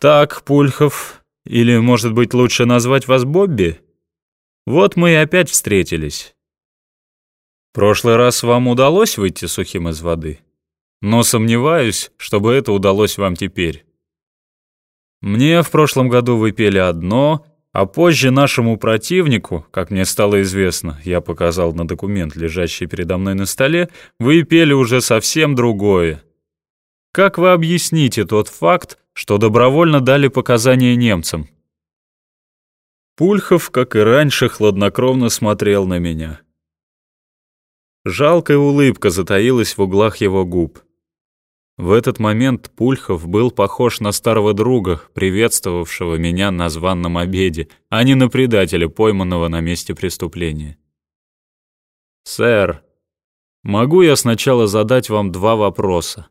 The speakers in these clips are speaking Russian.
Так, Пульхов, или, может быть, лучше назвать вас Бобби? Вот мы и опять встретились. Прошлый раз вам удалось выйти сухим из воды, но сомневаюсь, чтобы это удалось вам теперь. Мне в прошлом году вы пели одно, а позже нашему противнику, как мне стало известно, я показал на документ, лежащий передо мной на столе, вы пели уже совсем другое. Как вы объясните тот факт, что добровольно дали показания немцам? Пульхов, как и раньше, хладнокровно смотрел на меня. Жалкая улыбка затаилась в углах его губ. В этот момент Пульхов был похож на старого друга, приветствовавшего меня на званном обеде, а не на предателя, пойманного на месте преступления. «Сэр, могу я сначала задать вам два вопроса?»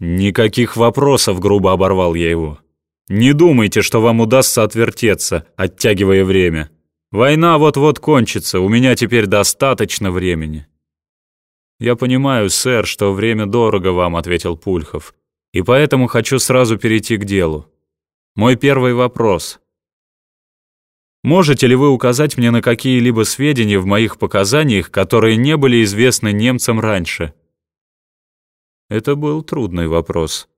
«Никаких вопросов», — грубо оборвал я его. «Не думайте, что вам удастся отвертеться, оттягивая время. Война вот-вот кончится, у меня теперь достаточно времени». «Я понимаю, сэр, что время дорого вам», — ответил Пульхов. «И поэтому хочу сразу перейти к делу. Мой первый вопрос. Можете ли вы указать мне на какие-либо сведения в моих показаниях, которые не были известны немцам раньше?» Это был трудный вопрос.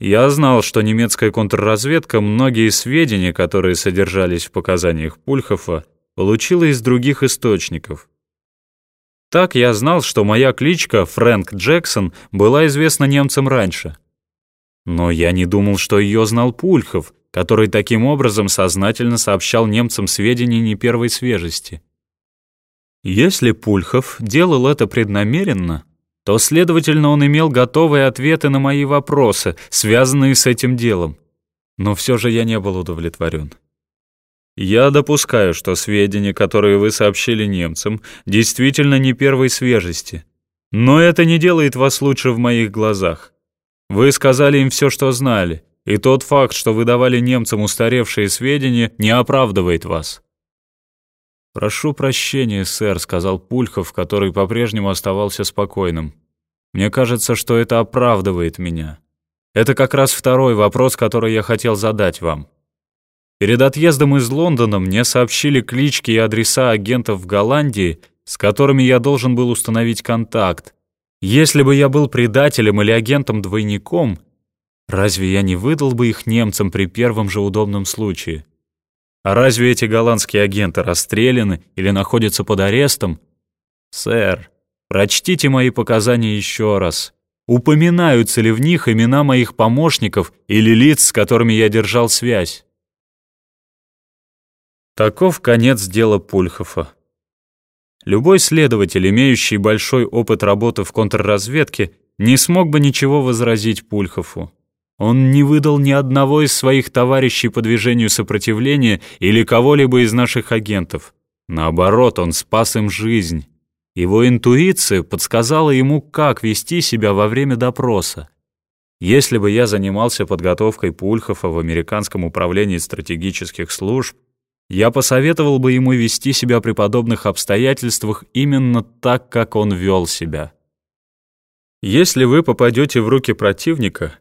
Я знал, что немецкая контрразведка многие сведения, которые содержались в показаниях Пульхова, получила из других источников. Так я знал, что моя кличка Фрэнк Джексон была известна немцам раньше. Но я не думал, что ее знал Пульхов, который таким образом сознательно сообщал немцам сведения не первой свежести. Если Пульхов делал это преднамеренно, то, следовательно, он имел готовые ответы на мои вопросы, связанные с этим делом. Но все же я не был удовлетворен. Я допускаю, что сведения, которые вы сообщили немцам, действительно не первой свежести. Но это не делает вас лучше в моих глазах. Вы сказали им все, что знали, и тот факт, что вы давали немцам устаревшие сведения, не оправдывает вас. «Прошу прощения, сэр», — сказал Пульхов, который по-прежнему оставался спокойным. «Мне кажется, что это оправдывает меня. Это как раз второй вопрос, который я хотел задать вам. Перед отъездом из Лондона мне сообщили клички и адреса агентов в Голландии, с которыми я должен был установить контакт. Если бы я был предателем или агентом-двойником, разве я не выдал бы их немцам при первом же удобном случае? А разве эти голландские агенты расстреляны или находятся под арестом? Сэр, прочтите мои показания еще раз. Упоминаются ли в них имена моих помощников или лиц, с которыми я держал связь? Таков конец дела Пульхофа. Любой следователь, имеющий большой опыт работы в контрразведке, не смог бы ничего возразить Пульхофу. Он не выдал ни одного из своих товарищей по движению сопротивления или кого-либо из наших агентов. Наоборот, он спас им жизнь. Его интуиция подсказала ему, как вести себя во время допроса. Если бы я занимался подготовкой Пульхова в Американском управлении стратегических служб, я посоветовал бы ему вести себя при подобных обстоятельствах именно так, как он вел себя. Если вы попадете в руки противника,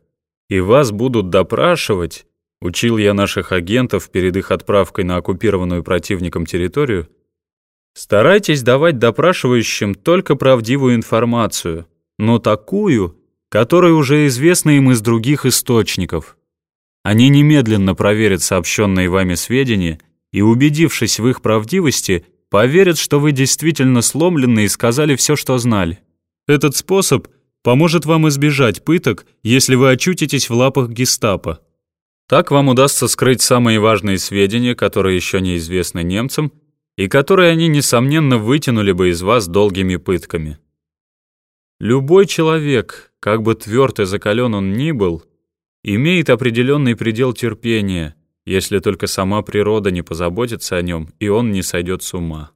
и вас будут допрашивать, учил я наших агентов перед их отправкой на оккупированную противником территорию, старайтесь давать допрашивающим только правдивую информацию, но такую, которая уже известна им из других источников. Они немедленно проверят сообщенные вами сведения и, убедившись в их правдивости, поверят, что вы действительно сломлены и сказали все, что знали. Этот способ поможет вам избежать пыток, если вы очутитесь в лапах гестапо. Так вам удастся скрыть самые важные сведения, которые еще неизвестны немцам, и которые они, несомненно, вытянули бы из вас долгими пытками. Любой человек, как бы тверд и закален он ни был, имеет определенный предел терпения – если только сама природа не позаботится о нем, и он не сойдет с ума.